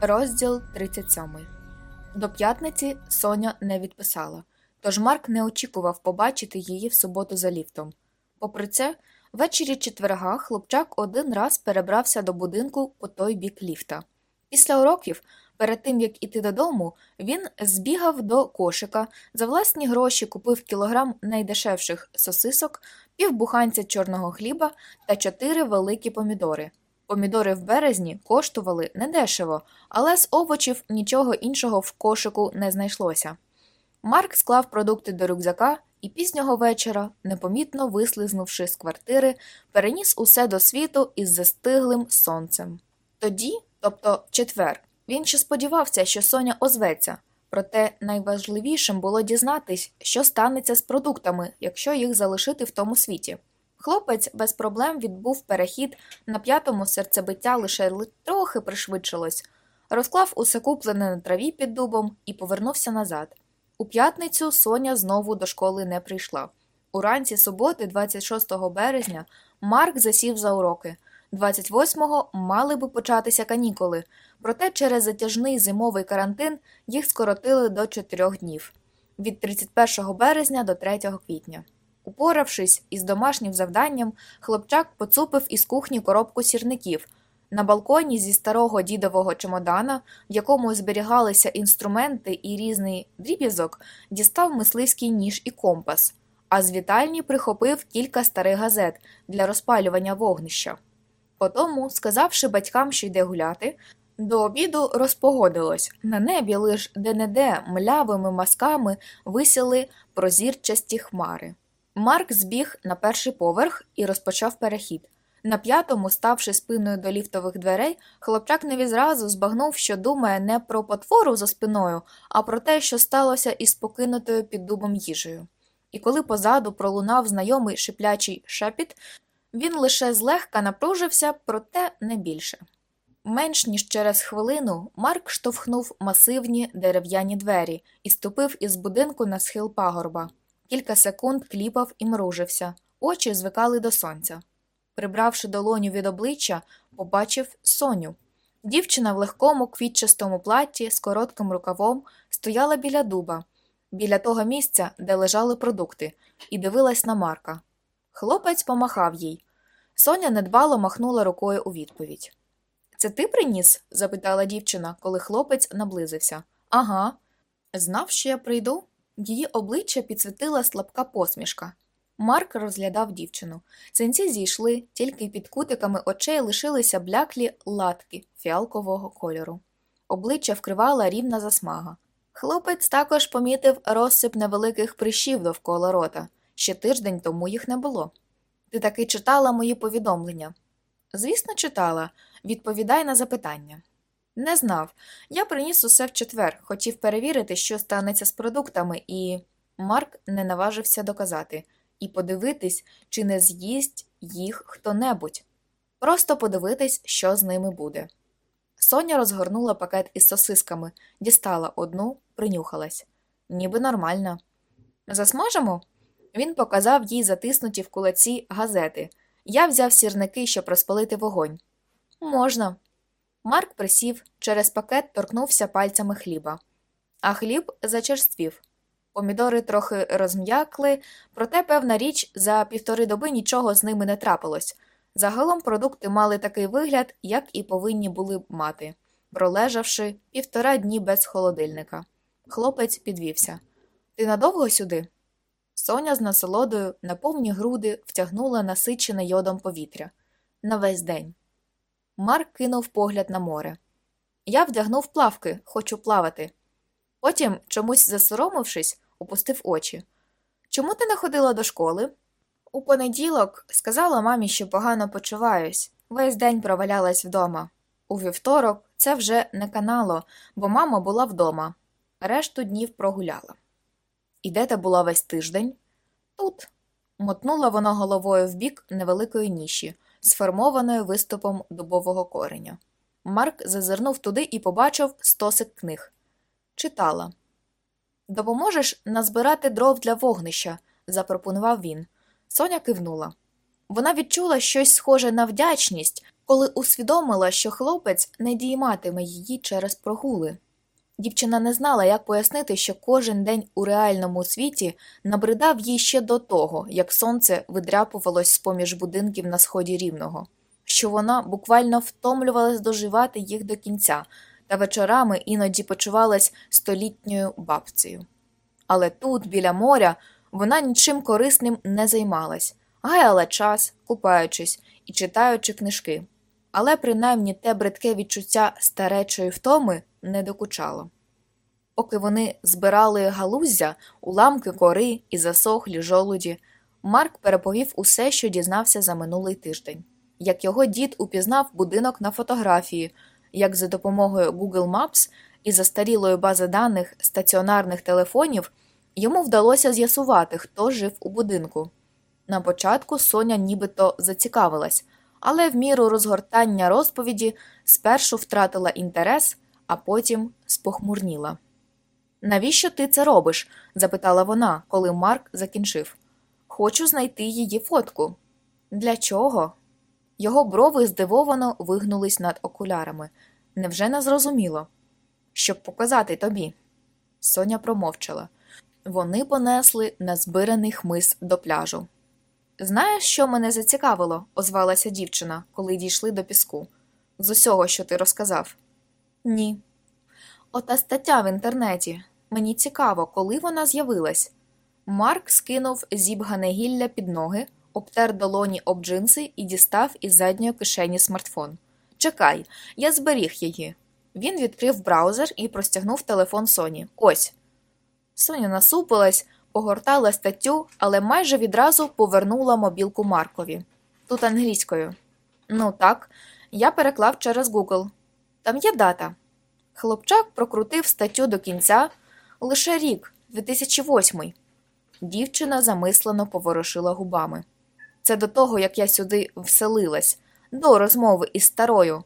Розділ 37. До п'ятниці Соня не відписала, тож Марк не очікував побачити її в суботу за ліфтом. Попри це, ввечері четверга хлопчак один раз перебрався до будинку по той бік ліфта. Після уроків, перед тим як іти додому, він збігав до кошика, за власні гроші купив кілограм найдешевших сосисок, півбуханця чорного хліба та чотири великі помідори. Помідори в березні коштували недешево, але з овочів нічого іншого в кошику не знайшлося. Марк склав продукти до рюкзака і пізнього вечора, непомітно вислизнувши з квартири, переніс усе до світу із застиглим сонцем. Тоді, тобто четвер, він ще сподівався, що Соня озветься, проте найважливішим було дізнатись, що станеться з продуктами, якщо їх залишити в тому світі. Хлопець без проблем відбув перехід, на п'ятому серцебиття лише трохи пришвидшилось, розклав усе куплене на траві під дубом і повернувся назад. У п'ятницю Соня знову до школи не прийшла. Уранці суботи, 26 березня, Марк засів за уроки. 28-го мали би початися канікули, проте через затяжний зимовий карантин їх скоротили до 4 днів від 31 березня до 3 квітня. Упоравшись із домашнім завданням, хлопчак поцупив із кухні коробку сірників. На балконі зі старого дідового чемодана, в якому зберігалися інструменти і різний дріб'язок, дістав мисливський ніж і компас, а з вітальні прихопив кілька старих газет для розпалювання вогнища. Потому, сказавши батькам, що йде гуляти, до обіду розпогодилось на небі лиш де-не-де млявими масками висіли прозірчасті хмари. Марк збіг на перший поверх і розпочав перехід. На п'ятому, ставши спиною до ліфтових дверей, хлопчак не відразу збагнув, що думає не про потвору за спиною, а про те, що сталося із покинутою під дубом їжею. І коли позаду пролунав знайомий шиплячий шепіт, він лише злегка напружився, проте не більше. Менш ніж через хвилину Марк штовхнув масивні дерев'яні двері і ступив із будинку на схил пагорба. Кілька секунд кліпав і мружився, очі звикали до сонця. Прибравши долоню від обличчя, побачив Соню. Дівчина в легкому квітчастому платі з коротким рукавом стояла біля дуба, біля того місця, де лежали продукти, і дивилась на Марка. Хлопець помахав їй. Соня недбало махнула рукою у відповідь. Це ти приніс? запитала дівчина, коли хлопець наблизився. Ага. Знав, що я прийду? Її обличчя підсвітила слабка посмішка. Марк розглядав дівчину. Синці зійшли, тільки під кутиками очей лишилися бляклі латки фіалкового кольору. Обличчя вкривала рівна засмага. Хлопець також помітив розсип невеликих прищів довкола рота. Ще тиждень тому їх не було. Ти таки читала мої повідомлення? Звісно, читала. Відповідай на запитання. Не знав. Я приніс усе в четвер, хотів перевірити, що станеться з продуктами, і. Марк не наважився доказати, і подивитись, чи не з'їсть їх хто небудь. Просто подивитись, що з ними буде. Соня розгорнула пакет із сосисками, дістала одну, принюхалась. Ніби нормальна. Засмажемо? Він показав їй затиснуті в кулаці газети. Я взяв сірники, щоб розпалити вогонь. Можна. Марк присів, через пакет торкнувся пальцями хліба, а хліб зачерствів. Помідори трохи розм'якли, проте, певна річ, за півтори доби нічого з ними не трапилось. Загалом продукти мали такий вигляд, як і повинні були б мати, пролежавши півтора дні без холодильника. Хлопець підвівся. Ти надовго сюди? Соня з насолодою на повні груди втягнула насичене йодом повітря. На весь день. Марк кинув погляд на море. Я вдягнув плавки, хочу плавати. Потім, чомусь засоромившись, опустив очі. Чому ти не ходила до школи? У понеділок сказала мамі, що погано почуваюсь, весь день провалялась вдома. У вівторок Це вже не канало, бо мама була вдома, решту днів прогуляла. І де ти була весь тиждень? Тут. Мотнула вона головою в бік невеликої ніші, сформованої виступом дубового кореня. Марк зазирнув туди і побачив стосик книг. Читала. Допоможеш назбирати дров для вогнища, запропонував він. Соня кивнула. Вона відчула щось схоже на вдячність, коли усвідомила, що хлопець не дійматиме її через прогули. Дівчина не знала, як пояснити, що кожен день у реальному світі набридав їй ще до того, як сонце видряпувалось з поміж будинків на сході рівного, що вона буквально втомлювалась доживати їх до кінця, та вечорами іноді почувалась столітньою бабцею. Але тут, біля моря, вона нічим корисним не займалась, гаяла час, купаючись і читаючи книжки. Але принаймні те бридке відчуття старечої втоми не докучало. Поки вони збирали галуздя, уламки кори і засохлі жолуді, Марк переповів усе, що дізнався за минулий тиждень, як його дід упізнав будинок на фотографії, як за допомогою Google Maps і застарілої бази даних стаціонарних телефонів йому вдалося з'ясувати, хто жив у будинку. На початку Соня нібито зацікавилась, але в міру розгортання розповіді спершу втратила інтерес, а потім спохмурніла. Навіщо ти це робиш? запитала вона, коли Марк закінчив. Хочу знайти її фотку. Для чого? Його брови здивовано вигнулись над окулярами. Невже не зрозуміло? Щоб показати тобі. Соня промовчала. Вони понесли назбираний хмиз до пляжу. Знаєш, що мене зацікавило? озвалася дівчина, коли дійшли до піску. З усього, що ти розказав. Ні. Ота стаття в інтернеті. Мені цікаво, коли вона з'явилась. Марк скинув зібгане гілля під ноги, обтер долоні об джинси і дістав із задньої кишені смартфон. Чекай, я зберіг її. Він відкрив браузер і простягнув телефон Соні. Ось. Соня насупилась, погортала статтю, але майже відразу повернула мобілку Маркові. Тут англійською. Ну так, я переклав через Google. Там є дата. Хлопчак прокрутив статтю до кінця лише рік, 2008 Дівчина замислено поворушила губами. Це до того, як я сюди вселилась, до розмови із старою,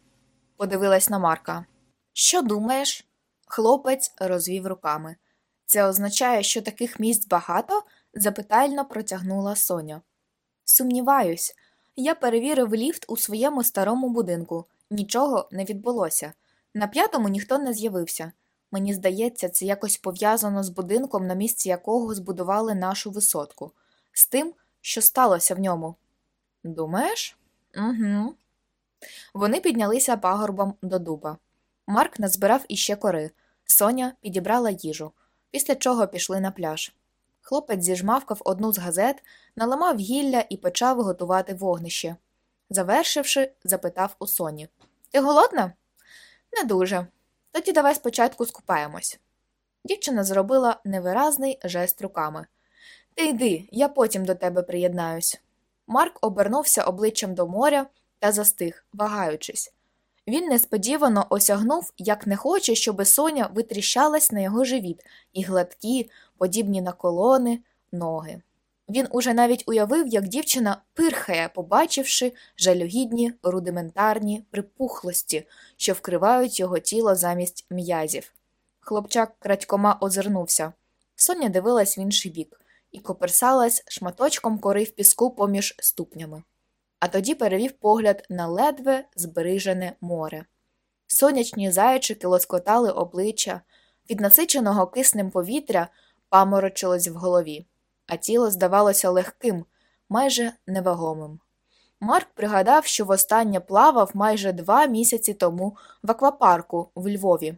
подивилась на Марка. Що думаєш? Хлопець розвів руками. Це означає, що таких місць багато? запитально протягнула Соня. Сумніваюсь, я перевірив ліфт у своєму старому будинку. Нічого не відбулося. На п'ятому ніхто не з'явився. Мені здається, це якось пов'язано з будинком, на місці якого збудували нашу висотку, з тим, що сталося в ньому. Думаєш? Угу. Вони піднялися пагорбом до дуба. Марк назбирав іще кори. Соня підібрала їжу, після чого пішли на пляж. Хлопець зіжмавкав одну з газет, наламав гілля і почав готувати вогнище. Завершивши, запитав у Соні Ти голодна? Не дуже. Тоді давай спочатку скупаємось. Дівчина зробила невиразний жест руками. Ти йди, я потім до тебе приєднаюсь. Марк обернувся обличчям до моря та застиг, вагаючись. Він несподівано осягнув, як не хоче, щоби Соня витріщалась на його живіт і гладкі, подібні на колони, ноги. Він уже навіть уявив, як дівчина пирхає, побачивши жалюгідні рудиментарні припухлості, що вкривають його тіло замість м'язів. Хлопчак крадькома озирнувся. Соня дивилась в інший бік і коперсалась шматочком кори в піску поміж ступнями, а тоді перевів погляд на ледве збережене море. Сонячні зайчики лоскотали обличчя, від насиченого киснем повітря паморочилось в голові а тіло здавалося легким, майже невагомим. Марк пригадав, що востаннє плавав майже два місяці тому в аквапарку в Львові.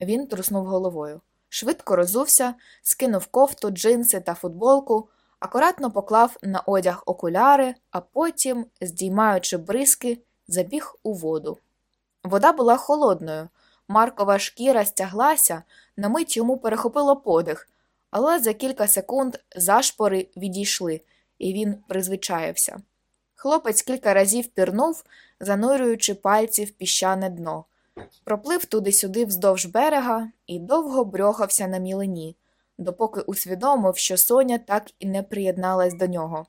Він труснув головою, швидко розувся, скинув кофту, джинси та футболку, акуратно поклав на одяг окуляри, а потім, здіймаючи бризки, забіг у воду. Вода була холодною, Маркова шкіра стяглася, на мить йому перехопило подих, але за кілька секунд зашпори відійшли, і він призвичаєвся. Хлопець кілька разів пірнув, занурюючи пальці в піщане дно. Проплив туди-сюди вздовж берега і довго брьохався на мілині, допоки усвідомив, що Соня так і не приєдналась до нього.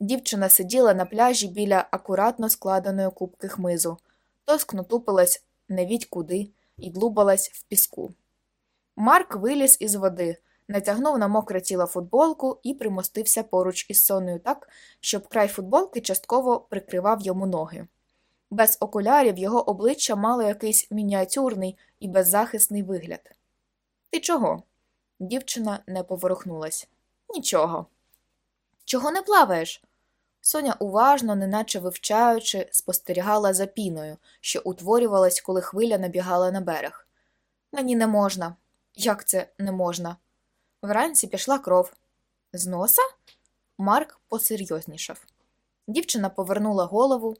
Дівчина сиділа на пляжі біля акуратно складеної кубки хмизу, тоскно тупилась невідь куди і длубалась в піску. Марк виліз із води, натягнув на мокре тіло футболку і примостився поруч із сонею так, щоб край футболки частково прикривав йому ноги. Без окулярів його обличчя мало якийсь мініатюрний і беззахисний вигляд. Ти чого? Дівчина не поворухнулась. Нічого. Чого не плаваєш? Соня уважно, неначе вивчаючи, спостерігала за піною, що утворювалась, коли хвиля набігала на берег. Мені не можна. Як це не можна? Вранці пішла кров. З носа? Марк посерйознішав. Дівчина повернула голову.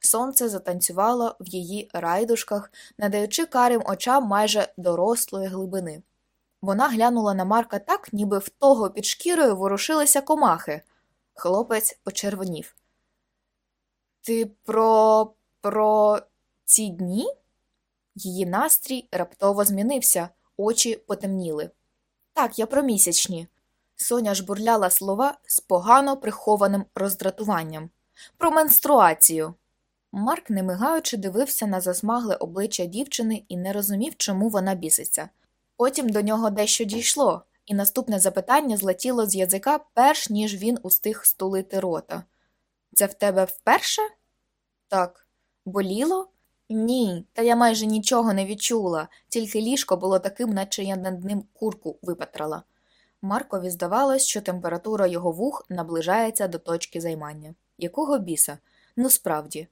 Сонце затанцювало в її райдушках, надаючи карим очам майже дорослої глибини. Вона глянула на Марка так, ніби в того під шкірою ворушилися комахи. Хлопець почервонів. Ти про про ці дні? Її настрій раптово змінився, очі потемніли. Так, я про місячні. Соня жбурляла слова з погано прихованим роздратуванням. Про менструацію. Марк, не мигаючи, дивився на засмагле обличчя дівчини і не розумів, чому вона біситься. Потім до нього дещо дійшло, і наступне запитання злетіло з язика, перш ніж він устиг стулити рота. Це в тебе вперше? Так. Боліло? Ні, та я майже нічого не відчула, тільки ліжко було таким, наче я над ним курку випатрала. Маркові здавалось, що температура його вух наближається до точки займання. Якого біса? Ну справді.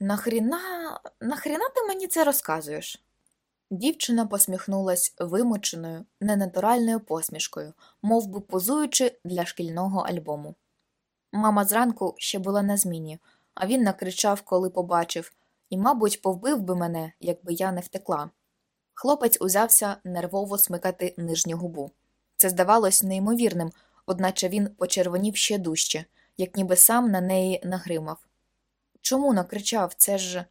Нахріна, нахріна ти мені це розказуєш? Дівчина посміхнулась вимученою, ненатуральною посмішкою, мов би позуючи для шкільного альбому. Мама зранку ще була на зміні, а він накричав, коли побачив, і, мабуть, повбив би мене, якби я не втекла. Хлопець узявся нервово смикати нижню губу. Це здавалось неймовірним, одначе він почервонів ще дужче, як ніби сам на неї нагримав. Чому накричав? Це ж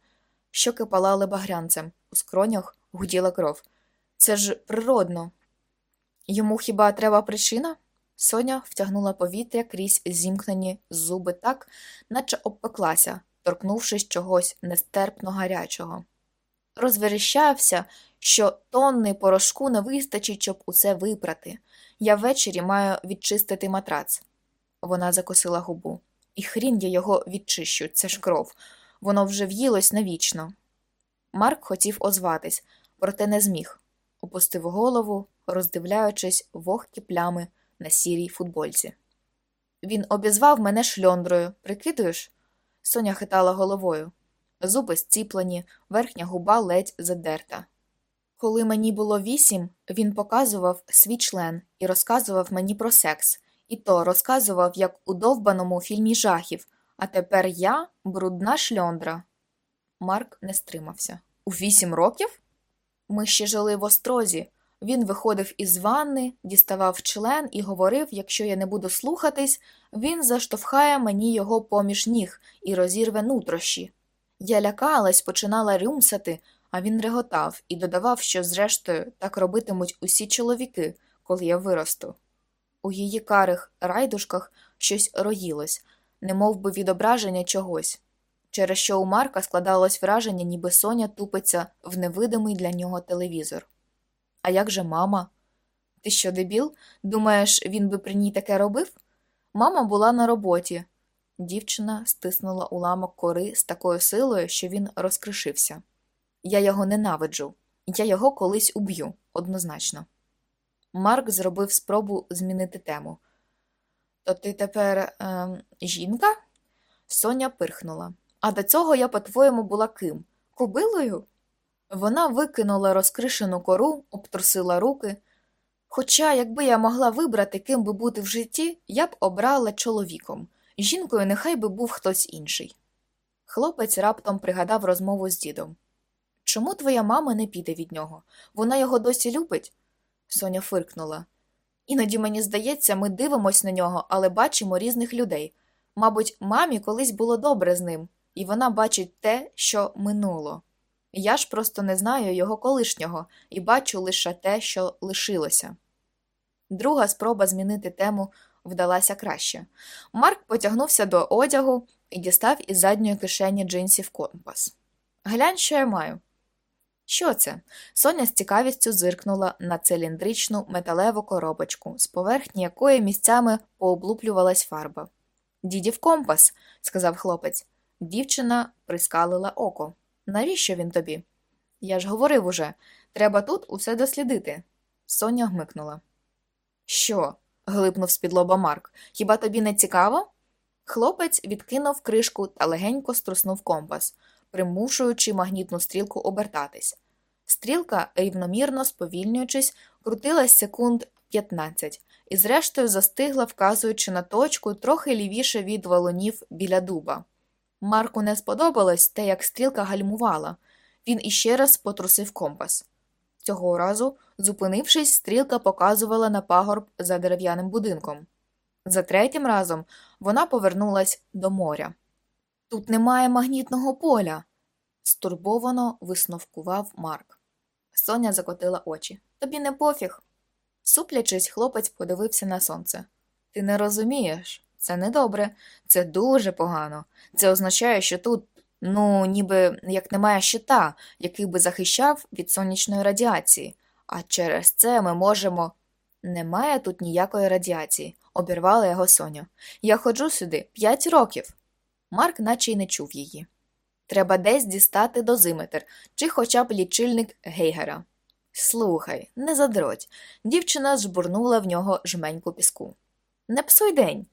щоки палали багрянцем, у скронях гуділа кров. Це ж природно. Йому хіба треба причина? Соня втягнула повітря крізь зімкнені зуби так, наче обпеклася, торкнувшись чогось нестерпно гарячого. Розверещався, що тонни порошку не вистачить, щоб усе випрати. Я ввечері маю відчистити матрац. Вона закосила губу. І хрін я його відчищу, це ж кров. Воно вже в'їлось навічно. Марк хотів озватись, проте не зміг. Опустив голову, роздивляючись вогкі плями на сірій футбольці. Він обізвав мене шльондрою, прикидуєш? Соня хитала головою. Зуби зціплені, верхня губа ледь задерта. Коли мені було вісім, він показував свій член і розказував мені про секс, і то розказував, як у довбаному фільмі жахів, а тепер я брудна шльондра. Марк не стримався. У вісім років? Ми ще жили в острозі. Він виходив із ванни, діставав член і говорив, якщо я не буду слухатись, він заштовхає мені його поміж ніг і розірве нутрощі. Я лякалась, починала рюмсати, а він реготав і додавав, що, зрештою, так робитимуть усі чоловіки, коли я виросту. У її карих райдушках щось роїлось, немов би відображення чогось, через що у Марка складалось враження, ніби Соня тупиться в невидимий для нього телевізор. А як же мама? Ти що, дебіл? Думаєш, він би при ній таке робив? Мама була на роботі. Дівчина стиснула уламок кори з такою силою, що він розкришився. Я його ненавиджу, я його колись уб'ю, однозначно. Марк зробив спробу змінити тему. То ти тепер е, жінка? Соня пирхнула. А до цього я, по-твоєму, була ким? Кобилою? Вона викинула розкришену кору, обтрусила руки. Хоча, якби я могла вибрати, ким би бути в житті, я б обрала чоловіком. Жінкою нехай би був хтось інший. Хлопець раптом пригадав розмову з дідом. Чому твоя мама не піде від нього? Вона його досі любить? Соня фиркнула. Іноді мені здається, ми дивимось на нього, але бачимо різних людей. Мабуть, мамі колись було добре з ним, і вона бачить те, що минуло. Я ж просто не знаю його колишнього і бачу лише те, що лишилося. Друга спроба змінити тему вдалася краще. Марк потягнувся до одягу і дістав із задньої кишені джинсів компас. Глянь, що я маю. Що це? Соня з цікавістю зиркнула на циліндричну металеву коробочку, з поверхні якої місцями пооблуплювалась фарба. Дідів компас, сказав хлопець. Дівчина прискалила око. Навіщо він тобі? Я ж говорив уже, треба тут усе дослідити. Соня гмикнула. Що? глипнув з-під лоба Марк. Хіба тобі не цікаво? Хлопець відкинув кришку та легенько струснув компас, примушуючи магнітну стрілку обертатись. Стрілка, рівномірно сповільнюючись, крутилась секунд 15 і, зрештою, застигла, вказуючи на точку трохи лівіше від валунів біля дуба. Марку не сподобалось те, як стрілка гальмувала. Він іще раз потрусив компас. Цього разу, зупинившись, стрілка показувала на пагорб за дерев'яним будинком. За третім разом вона повернулась до моря. Тут немає магнітного поля, стурбовано висновкував Марк. Соня закотила очі. Тобі не пофіг. Суплячись, хлопець подивився на сонце. Ти не розумієш, це недобре, це дуже погано. Це означає, що тут, ну, ніби як немає щита, який би захищав від сонячної радіації, а через це ми можемо. Немає тут ніякої радіації, обірвала його Соня. Я ходжу сюди п'ять років. Марк наче й не чув її. Треба десь дістати дозиметр чи хоча б лічильник гейгера. Слухай, не задроть. Дівчина жбурнула в нього жменьку піску. Не псуй день.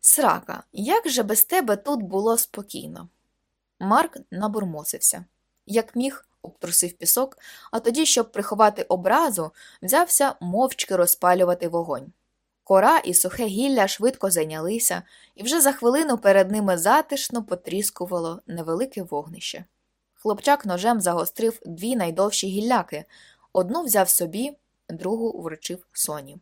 Срака, як же без тебе тут було спокійно? Марк набурмосився. Як міг, обтрусив пісок, а тоді, щоб приховати образу, взявся мовчки розпалювати вогонь. Кора і сухе гілля швидко зайнялися, і вже за хвилину перед ними затишно потріскувало невелике вогнище. Хлопчак ножем загострив дві найдовші гілляки, одну взяв собі, другу вручив соні.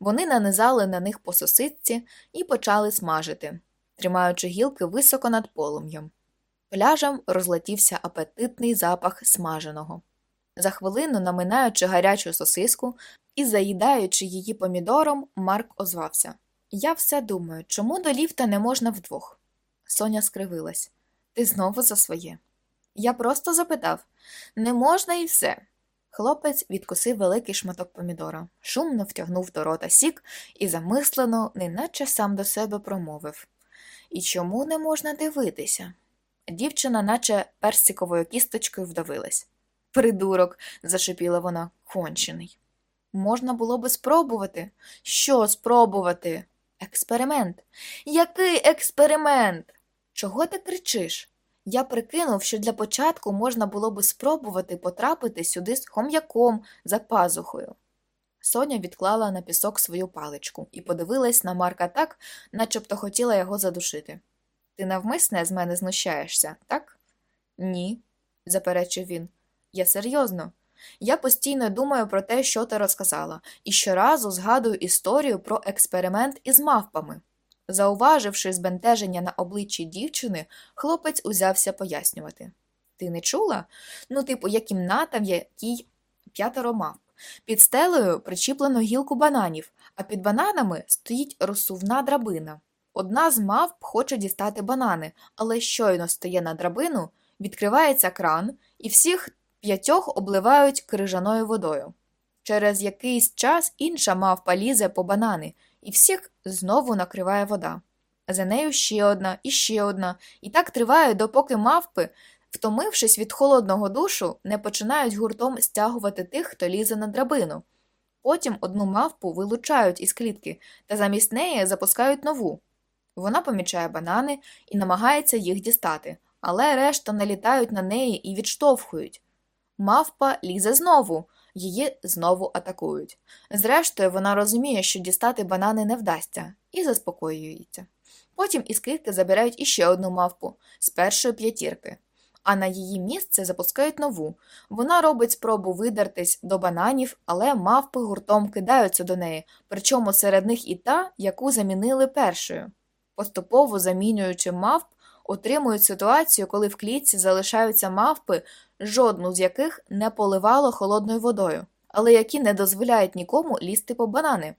Вони нанизали на них по сосисці і почали смажити, тримаючи гілки високо над полум'ям. Пляжем розлетівся апетитний запах смаженого. За хвилину, наминаючи гарячу сосиску і заїдаючи її помідором, Марк озвався Я все думаю, чому до ліфта не можна вдвох? Соня скривилась. Ти знову за своє. Я просто запитав не можна і все. Хлопець відкусив великий шматок помідора, шумно втягнув до рота сік і замислено, неначе сам до себе промовив І чому не можна дивитися? Дівчина, наче персиковою кісточкою, вдавилась. Придурок, зашипіла вона, кончений. Можна було би спробувати. Що спробувати? Експеримент. Який експеримент? Чого ти кричиш? Я прикинув, що для початку можна було би спробувати потрапити сюди з хом'яком за пазухою. Соня відклала на пісок свою паличку і подивилась на Марка так, начебто хотіла його задушити. Ти навмисне з мене знущаєшся, так? Ні, заперечив він. Я серйозно. Я постійно думаю про те, що ти розказала, і щоразу згадую історію про експеримент із мавпами. Зауваживши збентеження на обличчі дівчини, хлопець узявся пояснювати. Ти не чула? Ну, типу, є кімната, в якій п'ятеро мавп. Під стелею причіплено гілку бананів, а під бананами стоїть розсувна драбина. Одна з мавп хоче дістати банани, але щойно стає на драбину, відкривається кран, і всіх п'ятьох обливають крижаною водою. Через якийсь час інша мавпа лізе по банани, і всіх знову накриває вода. За нею ще одна і ще одна, і так триває, допоки мавпи, втомившись від холодного душу, не починають гуртом стягувати тих, хто лізе на драбину. Потім одну мавпу вилучають із клітки та замість неї запускають нову. Вона помічає банани і намагається їх дістати, але решта налітають на неї і відштовхують. Мавпа лізе знову, її знову атакують. Зрештою, вона розуміє, що дістати банани не вдасться, і заспокоюється. Потім із клітки забирають іще одну мавпу з першої п'ятірки, а на її місце запускають нову. Вона робить спробу видертись до бананів, але мавпи гуртом кидаються до неї, причому серед них і та, яку замінили першою. Поступово замінюючи мавп, Отримують ситуацію, коли в клітці залишаються мавпи, жодну з яких не поливало холодною водою, але які не дозволяють нікому лізти по банани.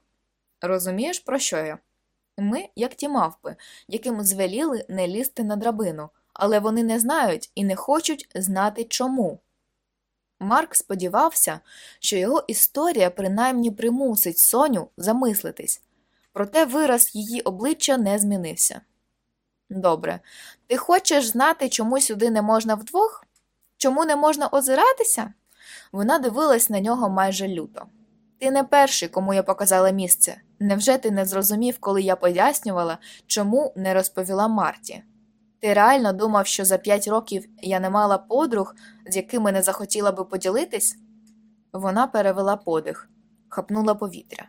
Розумієш, про що я? Ми, як ті мавпи, яким звеліли не лізти на драбину, але вони не знають і не хочуть знати чому. Марк сподівався, що його історія принаймні примусить Соню замислитись, проте вираз її обличчя не змінився. Добре, ти хочеш знати, чому сюди не можна вдвох? Чому не можна озиратися? Вона дивилась на нього майже люто. Ти не перший, кому я показала місце. Невже ти не зрозумів, коли я пояснювала, чому не розповіла Марті? Ти реально думав, що за п'ять років я не мала подруг, з якими не захотіла би поділитись? Вона перевела подих, хапнула повітря.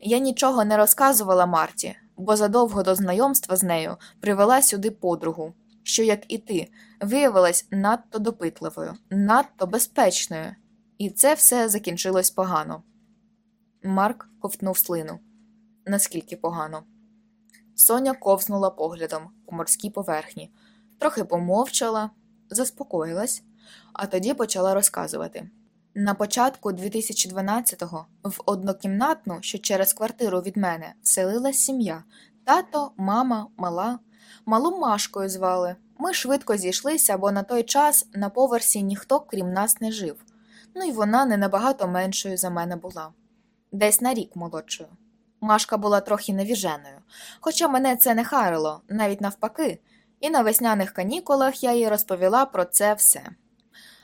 Я нічого не розказувала Марті, бо задовго до знайомства з нею привела сюди подругу, що, як і ти, виявилась надто допитливою, надто безпечною, і це все закінчилось погано. Марк ковтнув слину. Наскільки погано. Соня ковзнула поглядом по морській поверхні, трохи помовчала, заспокоїлась, а тоді почала розказувати. На початку 2012-го в однокімнатну, що через квартиру від мене, селилась сім'я тато, мама, мала, малу Машкою звали. Ми швидко зійшлися, бо на той час на поверсі ніхто крім нас не жив, ну і вона не набагато меншою за мене була, десь на рік молодшою. Машка була трохи невіженою, хоча мене це не харило, навіть навпаки, і на весняних канікулах я їй розповіла про це все.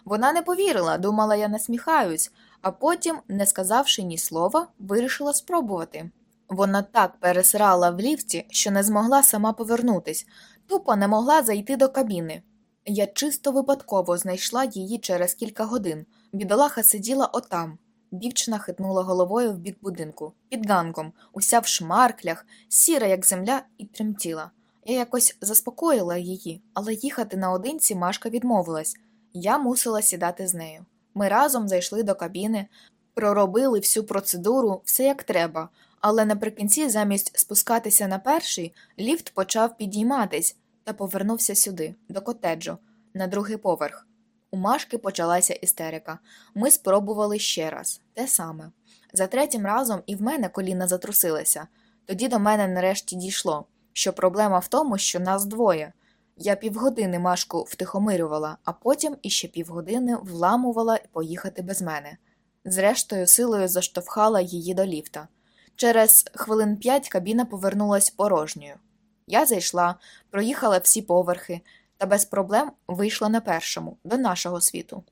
Вона не повірила, думала, я насміхаюсь, а потім, не сказавши ні слова, вирішила спробувати. Вона так пересрала в ліфті, що не змогла сама повернутись, тупо не могла зайти до кабіни. Я чисто випадково знайшла її через кілька годин. Бідолаха сиділа отам. Дівчина хитнула головою в бік будинку, під ганком, уся в шмарклях, сіра, як земля, і тремтіла. Я якось заспокоїла її, але їхати наодинці Машка відмовилась. Я мусила сідати з нею. Ми разом зайшли до кабіни, проробили всю процедуру, все як треба, але наприкінці, замість спускатися на перший, ліфт почав підійматись та повернувся сюди, до котеджу, на другий поверх. У Машки почалася істерика. Ми спробували ще раз те саме. За третім разом і в мене коліна затрусилися. Тоді до мене нарешті дійшло, що проблема в тому, що нас двоє. Я півгодини Машку втихомирювала, а потім іще півгодини вламувала поїхати без мене. Зрештою, силою заштовхала її до ліфта. Через хвилин п'ять кабіна повернулась порожньою. Я зайшла, проїхала всі поверхи та без проблем вийшла на першому, до нашого світу.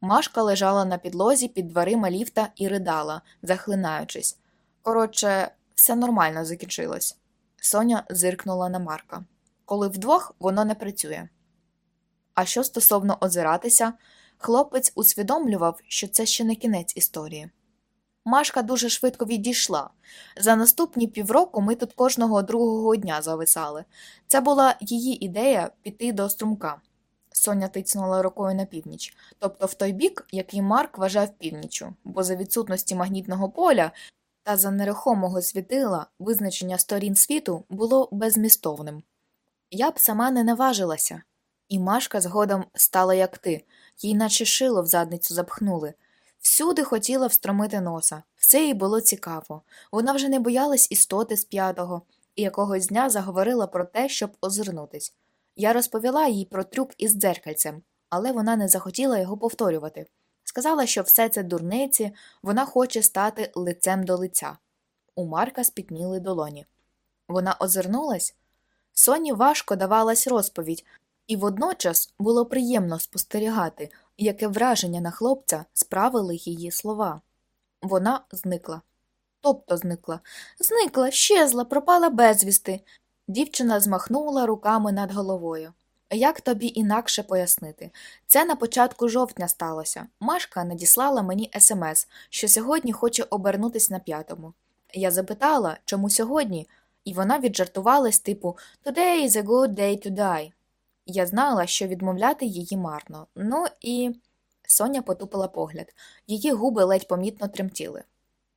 Машка лежала на підлозі під дверима ліфта і ридала, захлинаючись. Коротше, все нормально закінчилось. Соня зиркнула на Марка. Коли вдвох воно не працює. А що стосовно озиратися, хлопець усвідомлював, що це ще не кінець історії. Машка дуже швидко відійшла. За наступні півроку ми тут кожного другого дня зависали. Це була її ідея піти до струмка. Соня тицнула рукою на північ, тобто в той бік, який Марк вважав північю, бо за відсутності магнітного поля та за нерухомого світила визначення сторін світу було безмістовним. Я б сама не наважилася, і Машка згодом стала як ти, їй наче шило в задницю запхнули. Всюди хотіла встромити носа, все їй було цікаво. Вона вже не боялась істоти з п'ятого і якогось дня заговорила про те, щоб озирнутись. Я розповіла їй про трюк із дзеркальцем, але вона не захотіла його повторювати. Сказала, що все це дурниці, вона хоче стати лицем до лиця. У Марка спітніли долоні. Вона озирнулась. Соні важко давалась розповідь, і водночас було приємно спостерігати, яке враження на хлопця справили її слова. Вона зникла. Тобто зникла, зникла, щезла, пропала безвісти. Дівчина змахнула руками над головою. Як тобі інакше пояснити? Це на початку жовтня сталося. Машка надіслала мені смс, що сьогодні хоче обернутись на п'ятому. Я запитала, чому сьогодні, і вона віджартувалась, типу Today is a good day to die. Я знала, що відмовляти її марно. Ну і. Соня потупила погляд, її губи ледь помітно тремтіли.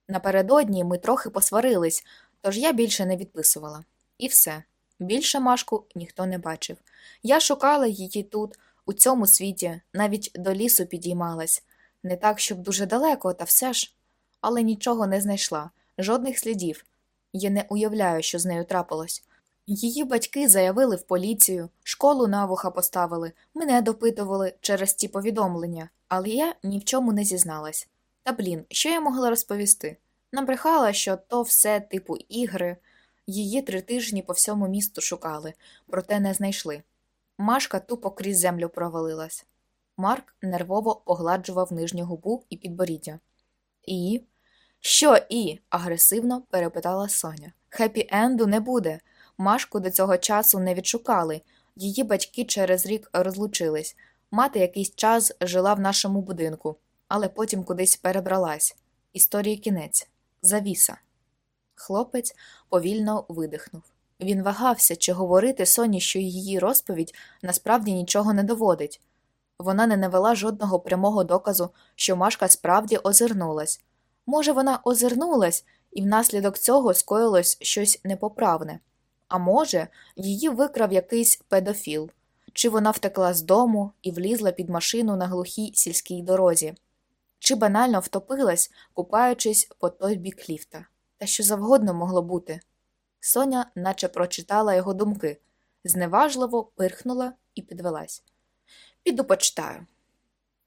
Напередодні ми трохи посварились, тож я більше не відписувала. І все. Більше Машку ніхто не бачив. Я шукала її тут, у цьому світі, навіть до лісу підіймалась. Не так, щоб дуже далеко, та все ж. Але нічого не знайшла, жодних слідів. Я не уявляю, що з нею трапилось. Її батьки заявили в поліцію, школу на вуха поставили, мене допитували через ці повідомлення, але я ні в чому не зізналась. Та блін, що я могла розповісти? Набрехала, що то все типу ігри. Її три тижні по всьому місту шукали, проте не знайшли. Машка тупо крізь землю провалилась. Марк нервово погладжував нижню губу і підборіддя. І. Що і? агресивно перепитала Соня. Хеппі енду не буде. Машку до цього часу не відшукали, її батьки через рік розлучились. Мати якийсь час жила в нашому будинку, але потім кудись перебралась. Історії кінець. Завіса. Хлопець повільно видихнув. Він вагався, чи говорити Соні, що її розповідь насправді нічого не доводить. Вона не навела жодного прямого доказу, що Машка справді озирнулась. Може, вона озирнулась, і внаслідок цього скоїлось щось непоправне. А може, її викрав якийсь педофіл, чи вона втекла з дому і влізла під машину на глухій сільській дорозі, чи банально втопилась, купаючись по той бік ліфта. Та що завгодно могло бути. Соня наче прочитала його думки, зневажливо пирхнула і підвелась. Піду почитаю.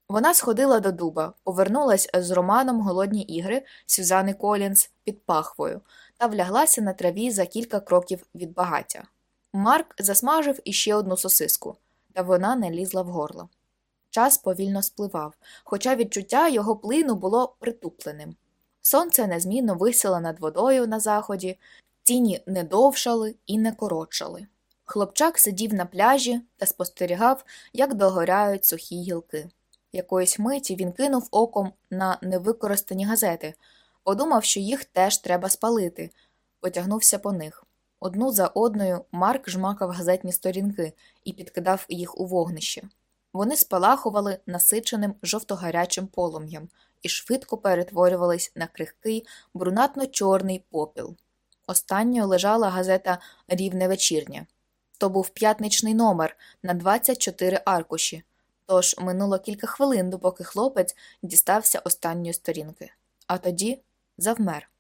Вона сходила до дуба, повернулась з романом Голодні ігри Сюзани Колінс під пахвою та вляглася на траві за кілька кроків від багаття. Марк засмажив іще одну сосиску, та вона не лізла в горло. Час повільно спливав, хоча відчуття його плину було притупленим. Сонце незмінно висіло над водою на заході, тіні не довшали і не коротшали. Хлопчак сидів на пляжі та спостерігав, як догоряють сухі гілки. Якоїсь миті він кинув оком на невикористані газети, подумав, що їх теж треба спалити, потягнувся по них. Одну за одною Марк жмакав газетні сторінки і підкидав їх у вогнище. Вони спалахували насиченим жовтогарячим полум'ям і швидко перетворювались на крихкий, брунатно-чорний попіл. Останньою лежала газета Рівне вечірнє. То був п'ятничний номер на 24 аркуші, тож минуло кілька хвилин, допоки хлопець дістався останньої сторінки, а тоді завмер.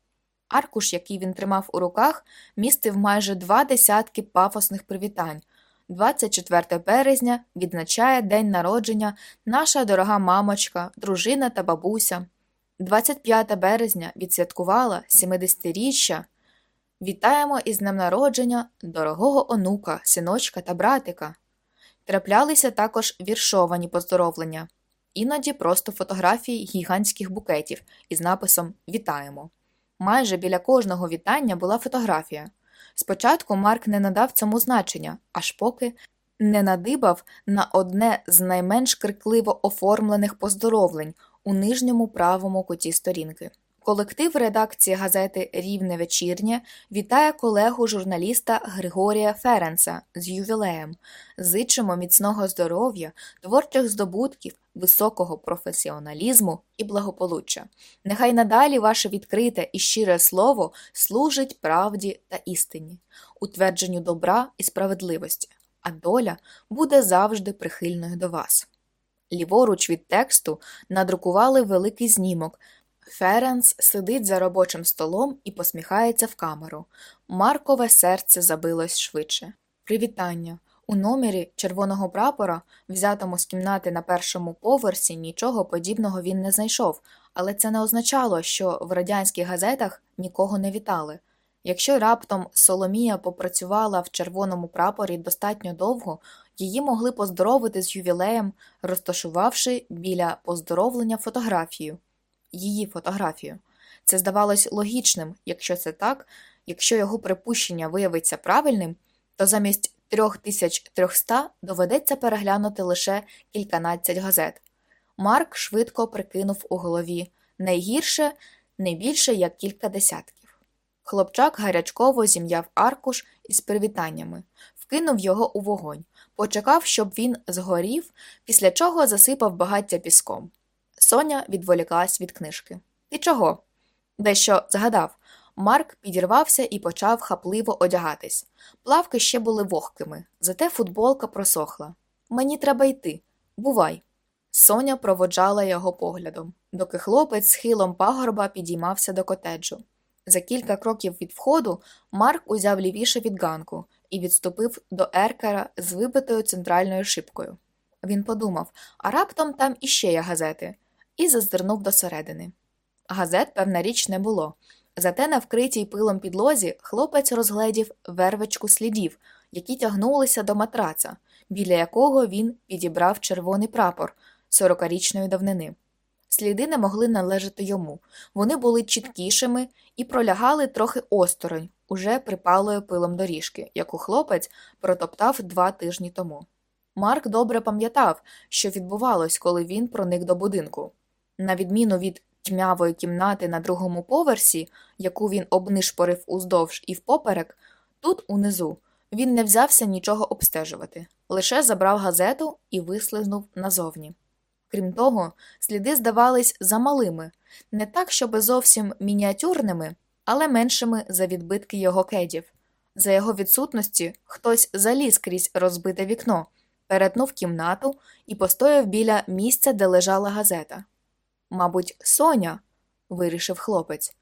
Аркуш, який він тримав у руках, містив майже два десятки пафосних привітань. 24 березня відзначає день народження наша дорога мамочка, дружина та бабуся. 25 березня відсвяткувала 70-річчя. Вітаємо із днем народження дорогого онука, синочка та братика. Траплялися також віршовані поздоровлення, іноді просто фотографії гігантських букетів із написом Вітаємо. Майже біля кожного вітання була фотографія. Спочатку Марк не надав цьому значення, аж поки не надибав на одне з найменш крикливо оформлених поздоровлень у нижньому правому куті сторінки. Колектив редакції газети Рівне вечірнє вітає колегу журналіста Григорія Ференса з ювілеєм. Зичимо міцного здоров'я, творчих здобутків, високого професіоналізму і благополуччя. Нехай надалі ваше відкрите і щире слово служить правді та істині, утвердженню добра і справедливості, а доля буде завжди прихильною до вас. Ліворуч від тексту надрукували великий знімок. Ференс сидить за робочим столом і посміхається в камеру. Маркове серце забилось швидше. Привітання. У номері червоного прапора, взятому з кімнати на першому поверсі, нічого подібного він не знайшов, але це не означало, що в радянських газетах нікого не вітали. Якщо раптом Соломія попрацювала в червоному прапорі достатньо довго, її могли поздоровити з ювілеєм, розташувавши біля поздоровлення фотографію її фотографію. Це здавалось логічним, якщо це так, якщо його припущення виявиться правильним, то замість 3300 доведеться переглянути лише кільканадцять газет. Марк швидко прикинув у голові найгірше, не більше як кілька десятків. Хлопчак гарячково зім'яв аркуш із привітаннями, вкинув його у вогонь, почекав, щоб він згорів, після чого засипав багаття піском. Соня відволіклась від книжки. Ти чого? Дещо згадав. Марк підірвався і почав хапливо одягатись. Плавки ще були вогкими, зате футболка просохла. Мені треба йти. Бувай. Соня проводжала його поглядом, доки хлопець схилом пагорба підіймався до котеджу. За кілька кроків від входу Марк узяв лівіше від ганку і відступив до еркера з вибитою центральною шибкою. Він подумав, а раптом там іще є газети, і зазирнув досередини. Газет, певна річ, не було. Зате на вкритій пилом підлозі хлопець розгледів вервичку слідів, які тягнулися до матраца, біля якого він підібрав червоний прапор сорокарічної давнини. Сліди не могли належати йому, вони були чіткішими і пролягали трохи осторонь, уже припалою пилом доріжки, яку хлопець протоптав два тижні тому. Марк добре пам'ятав, що відбувалось, коли він проник до будинку. На відміну від тьмявої кімнати на другому поверсі, яку він обнишпорив уздовж і впоперек, тут, унизу, він не взявся нічого обстежувати, лише забрав газету і вислизнув назовні. Крім того, сліди здавались замалими, не так, щоби зовсім мініатюрними, але меншими за відбитки його кедів. За його відсутності хтось заліз крізь розбите вікно, перетнув кімнату і постояв біля місця, де лежала газета. Мабуть, Соня, вирішив хлопець,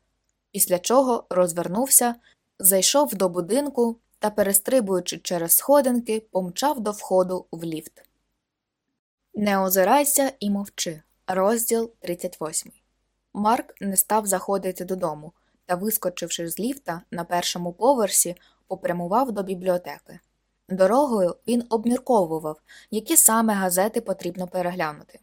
після чого розвернувся, зайшов до будинку та, перестрибуючи через сходинки, помчав до входу в ліфт. Не озирайся і мовчи. Розділ 38. Марк не став заходити додому та, вискочивши з ліфта на першому поверсі, попрямував до бібліотеки. Дорогою він обмірковував, які саме газети потрібно переглянути.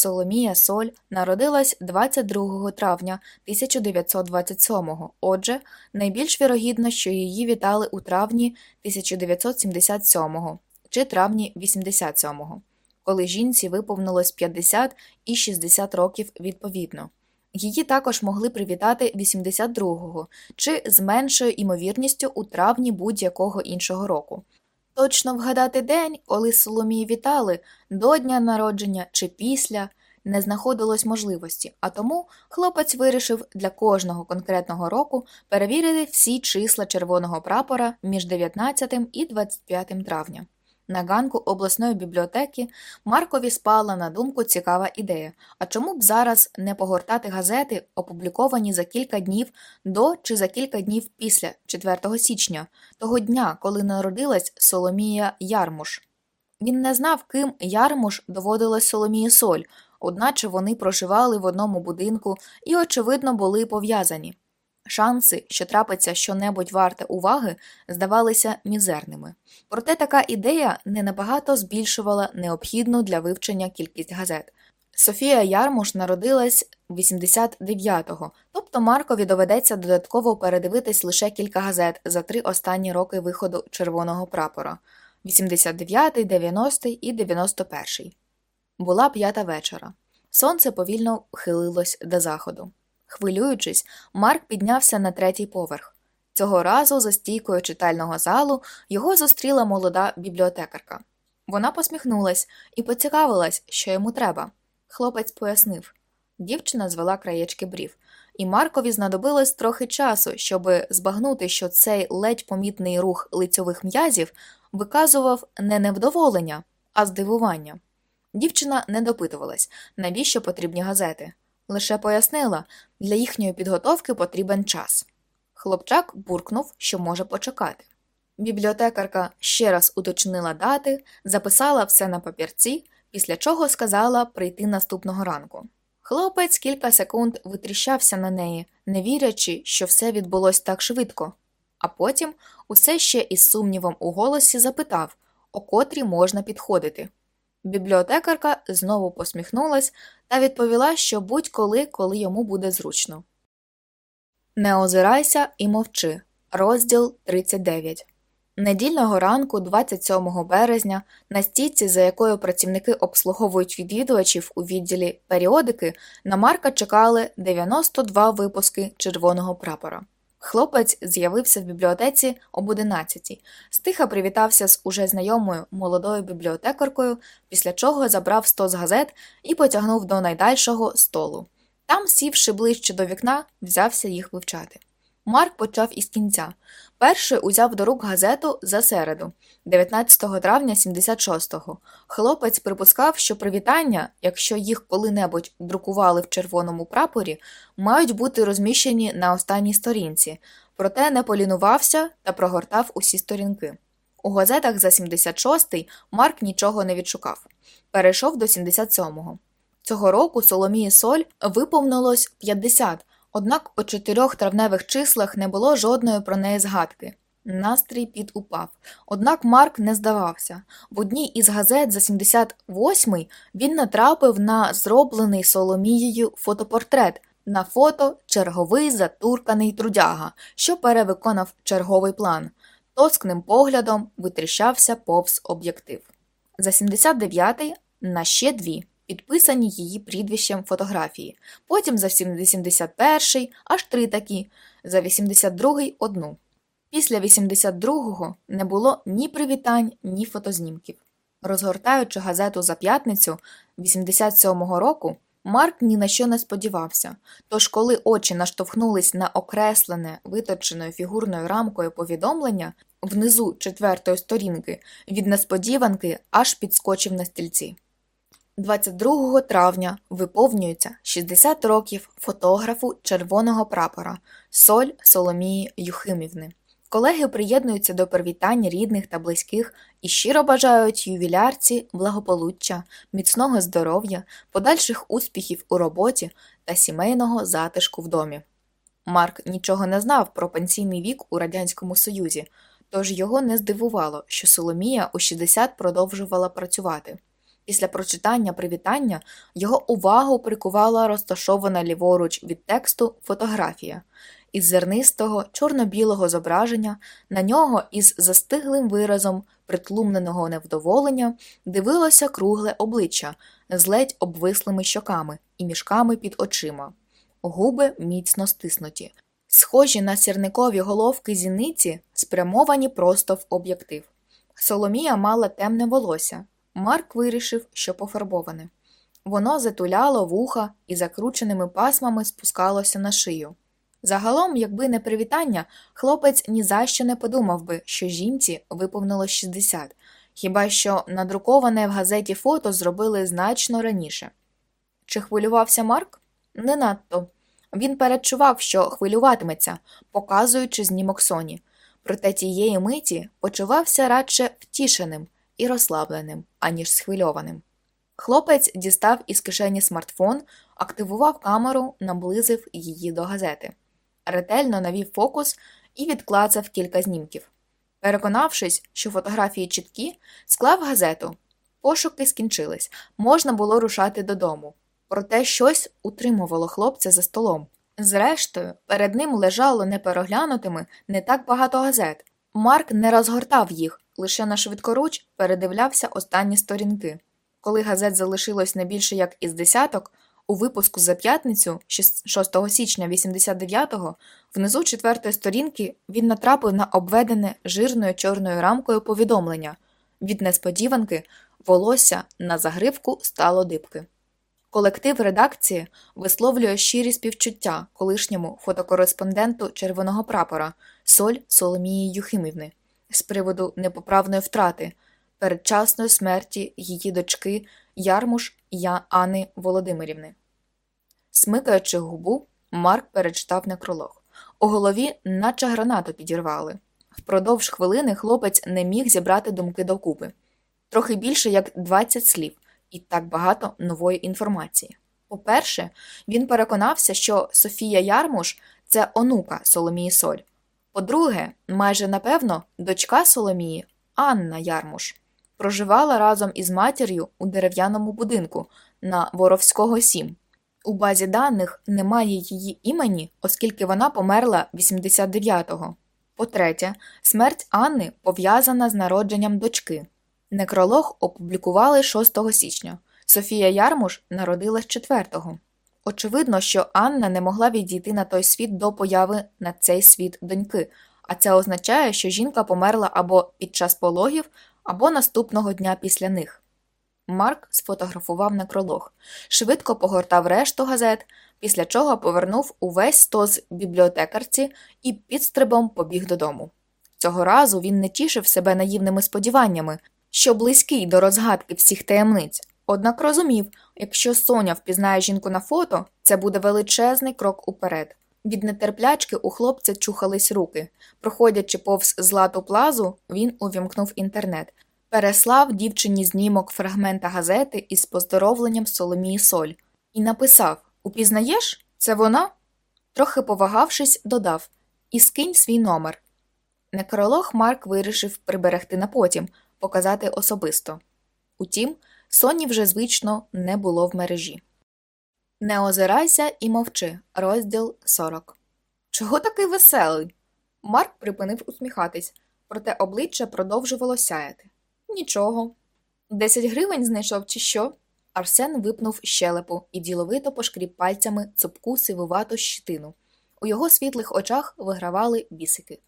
Соломія Соль народилась 22 травня 1927-го, отже, найбільш вірогідно, що її вітали у травні 1977-го чи травні 87-го, коли жінці виповнилось 50 і 60 років відповідно. Її також могли привітати 82-го чи з меншою імовірністю у травні будь-якого іншого року. Точно вгадати день, коли Соломії вітали до дня народження чи після, не знаходилось можливості, а тому хлопець вирішив для кожного конкретного року перевірити всі числа червоного прапора між 19 і 25 травня. На ганку обласної бібліотеки Маркові спала на думку цікава ідея а чому б зараз не погортати газети, опубліковані за кілька днів до чи за кілька днів після 4 січня, того дня, коли народилась Соломія Ярмуш. Він не знав, ким Ярмуш доводилась Соломії Соль, одначе вони проживали в одному будинку і, очевидно, були пов'язані. Шанси, що трапиться щонебудь варте уваги, здавалися мізерними. Проте така ідея не набагато збільшувала необхідну для вивчення кількість газет. Софія Ярмуш народилась 89-го, тобто Маркові доведеться додатково передивитись лише кілька газет за три останні роки виходу червоного прапора 89-й, 90-й і 91-й. Була п'ята вечора. Сонце повільно хилилось до заходу. Хвилюючись, Марк піднявся на третій поверх. Цього разу, за стійкою читального залу, його зустріла молода бібліотекарка. Вона посміхнулась і поцікавилась, що йому треба. Хлопець пояснив. Дівчина звела краєчки брів, і Маркові знадобилось трохи часу, щоб збагнути, що цей ледь помітний рух лицьових м'язів виказував не невдоволення, а здивування. Дівчина не допитувалась, навіщо потрібні газети. Лише пояснила, для їхньої підготовки потрібен час. Хлопчак буркнув, що може почекати. Бібліотекарка ще раз уточнила дати, записала все на папірці, після чого сказала прийти наступного ранку. Хлопець кілька секунд витріщався на неї, не вірячи, що все відбулось так швидко, а потім усе ще із сумнівом у голосі запитав, о котрі можна підходити. Бібліотекарка знову посміхнулась та відповіла, що будь-коли, коли йому буде зручно. Не озирайся і мовчи. Розділ 39 Недільного ранку, 27 березня, на стійці, за якою працівники обслуговують відвідувачів у відділі періодики, на Марка чекали 92 випуски червоного прапора. Хлопець з'явився в бібліотеці об 11 стиха привітався з уже знайомою молодою бібліотекаркою, після чого забрав сто з газет і потягнув до найдальшого столу. Там, сівши ближче до вікна, взявся їх вивчати. Марк почав із кінця. Перший узяв до рук газету за середу, 19 травня 76-го. Хлопець припускав, що привітання, якщо їх коли-небудь друкували в червоному прапорі, мають бути розміщені на останній сторінці, проте не полінувався та прогортав усі сторінки. У газетах за 76-й Марк нічого не відшукав. Перейшов до 77-го. Цього року Соломії Соль виповнилось 50, однак у чотирьох травневих числах не було жодної про неї згадки. Настрій підупав. Однак Марк не здавався. В одній із газет за 78-й він натрапив на зроблений Соломією фотопортрет. На фото черговий затурканий трудяга, що перевиконав черговий план. Тоскним поглядом витріщався повз об'єктив. За 79-й на ще дві підписані її прізвищем фотографії, потім за 81-й аж три такі, за 82-й одну. Після 82-го не було ні привітань, ні фотознімків. Розгортаючи газету за п'ятницю 87-го року, Марк ні на що не сподівався, тож, коли очі наштовхнулись на окреслене, виточеною фігурною рамкою повідомлення внизу четвертої сторінки, від несподіванки аж підскочив на стільці. 22 травня виповнюється 60 років фотографу червоного прапора Соль Соломії Юхимівни. Колеги приєднуються до привітань рідних та близьких і щиро бажають ювілярці благополуччя, міцного здоров'я, подальших успіхів у роботі та сімейного затишку в домі. Марк нічого не знав про пенсійний вік у Радянському Союзі, тож його не здивувало, що Соломія у 60 продовжувала працювати. Після прочитання привітання його увагу прикувала розташована ліворуч від тексту фотографія. Із зернистого чорно-білого зображення на нього із застиглим виразом притлумненого невдоволення дивилося кругле обличчя з ледь обвислими щоками і мішками під очима, губи міцно стиснуті, схожі на сірникові головки зіниці, спрямовані просто в об'єктив. Соломія мала темне волосся. Марк вирішив, що пофарбоване. Воно затуляло вуха і закрученими пасмами спускалося на шию. Загалом, якби не привітання, хлопець ні за що не подумав би, що жінці виповнило 60, хіба що надруковане в газеті фото зробили значно раніше. Чи хвилювався Марк? Не надто. Він передчував, що хвилюватиметься, показуючи знімок Соні, проте тієї миті почувався радше втішеним і розслабленим, аніж схвильованим. Хлопець дістав із кишені смартфон, активував камеру, наблизив її до газети, ретельно навів фокус і відклацав кілька знімків. Переконавшись, що фотографії чіткі, склав газету. Пошуки скінчились, можна було рушати додому. Проте щось утримувало хлопця за столом. Зрештою, перед ним лежало непереглянутими не так багато газет. Марк не розгортав їх, лише на швидкоруч передивлявся останні сторінки. Коли газет залишилось не більше як із десяток, у випуску за п'ятницю, 6 січня 89-го, внизу четвертої сторінки він натрапив на обведене жирною чорною рамкою повідомлення від несподіванки волосся на загривку стало дибки. Колектив редакції висловлює щирі співчуття колишньому фотокореспонденту червоного прапора Соль Соломії Юхимівни з приводу непоправної втрати, передчасної смерті її дочки Ярмуш Я Анни Володимирівни. Смикаючи губу, Марк перечитав некролог. У голові, наче гранату підірвали. Впродовж хвилини хлопець не міг зібрати думки докупи. Трохи більше як 20 слів і так багато нової інформації. По-перше, він переконався, що Софія Ярмуш це онука Соломії Соль. По-друге, майже напевно, дочка Соломії Анна Ярмуш проживала разом із матір'ю у дерев'яному будинку на Воровського 7. У базі даних немає її імені, оскільки вона померла 89-го. По-третє, смерть Анни пов'язана з народженням дочки. Некролог опублікували 6 січня. Софія Ярмуш народилась 4-го. Очевидно, що Анна не могла відійти на той світ до появи на цей світ доньки, а це означає, що жінка померла або під час пологів, або наступного дня після них. Марк сфотографував некролог, швидко погортав решту газет, після чого повернув увесь стос бібліотекарці і підстрибом побіг додому. Цього разу він не тішив себе наївними сподіваннями, що близький до розгадки всіх таємниць, однак розумів, якщо Соня впізнає жінку на фото, це буде величезний крок уперед. Від нетерплячки у хлопця чухались руки. Проходячи повз злату плазу, він увімкнув інтернет, переслав дівчині знімок фрагмента газети із поздоровленням Соломії Соль і написав Упізнаєш? Це вона? Трохи повагавшись, додав І скинь свій номер. Некролог Марк вирішив приберегти на потім, показати особисто. Утім, Соні вже звично не було в мережі. Не озирайся і мовчи. Розділ 40. Чого такий веселий? Марк припинив усміхатись, проте обличчя продовжувало сяяти. Нічого. Десять гривень знайшов, чи що? Арсен випнув щелепу і діловито пошкріб пальцями цупку сивувату щитину. У його світлих очах вигравали бісики.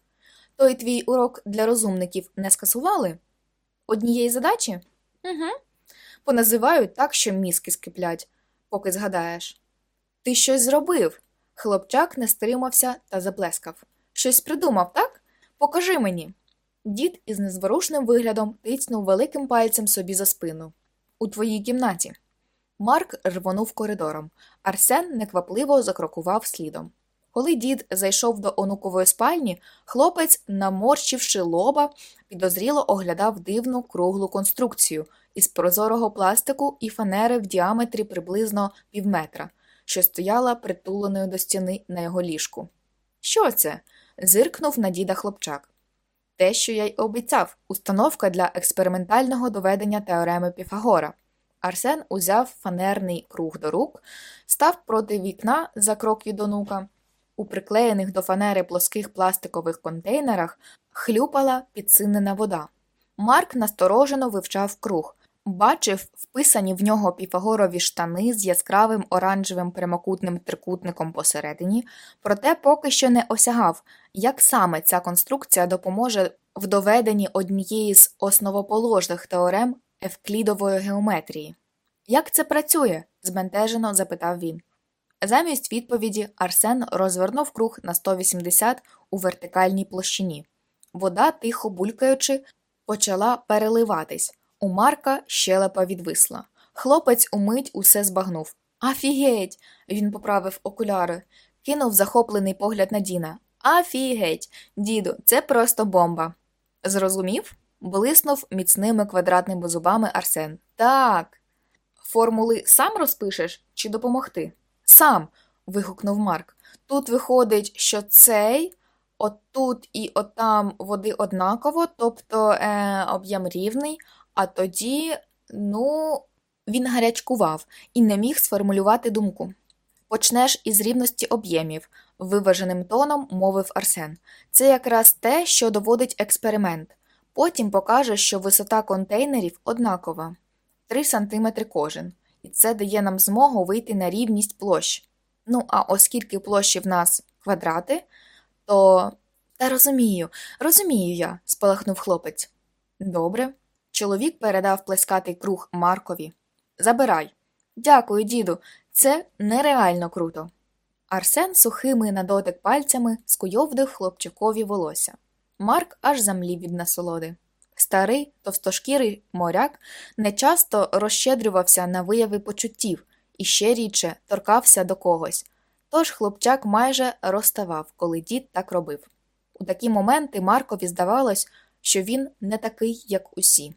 Той твій урок для розумників не скасували? Однієї задачі? Угу. Поназивають так, що мізки скиплять, поки згадаєш. Ти щось зробив. Хлопчак не стримався та заплескав. Щось придумав, так? Покажи мені. Дід із незворушним виглядом тицнув великим пальцем собі за спину. У твоїй кімнаті. Марк рвонув коридором. Арсен неквапливо закрокував слідом. Коли дід зайшов до онукової спальні, хлопець, наморщивши лоба, підозріло оглядав дивну круглу конструкцію із прозорого пластику і фанери в діаметрі приблизно півметра, що стояла притуленою до стіни на його ліжку. Що це? зиркнув на діда хлопчак. Те, що я й обіцяв, установка для експериментального доведення теореми Піфагора. Арсен узяв фанерний круг до рук, став проти вікна за крок від онука. У приклеєних до фанери плоских пластикових контейнерах хлюпала підсинена вода. Марк насторожено вивчав круг, бачив вписані в нього піфагорові штани з яскравим оранжевим прямокутним трикутником посередині, проте поки що не осягав, як саме ця конструкція допоможе в доведенні однієї з основоположних теорем евклідової геометрії. Як це працює? збентежено запитав він. Замість відповіді Арсен розвернув круг на 180 у вертикальній площині. Вода, тихо булькаючи, почала переливатись. У Марка щелепа відвисла. Хлопець умить усе збагнув. Афігеть! Він поправив окуляри, кинув захоплений погляд на Діна. Афігеть, діду, це просто бомба. Зрозумів? блиснув міцними квадратними зубами Арсен. Так. Формули сам розпишеш чи допомогти? Сам. вигукнув Марк. Тут виходить, що цей, отут і отам води однаково, тобто е, об'єм рівний, а тоді, ну, він гарячкував і не міг сформулювати думку. Почнеш із рівності об'ємів, виваженим тоном мовив Арсен. Це якраз те, що доводить експеримент. Потім покаже, що висота контейнерів однакова 3 см кожен, і це дає нам змогу вийти на рівність площ. Ну, а оскільки площі в нас квадрати, то. Та розумію, розумію я, спалахнув хлопець. Добре. Чоловік передав плескатий круг Маркові. Забирай. Дякую, діду, це нереально круто. Арсен сухими на дотик пальцями скуйовдив хлопчикові волосся. Марк аж замлів від насолоди. Старий, товстошкірий моряк нечасто розщедрювався на вияви почуттів і ще рідше торкався до когось, тож хлопчак майже розставав, коли дід так робив. У такі моменти Маркові здавалось, що він не такий, як усі.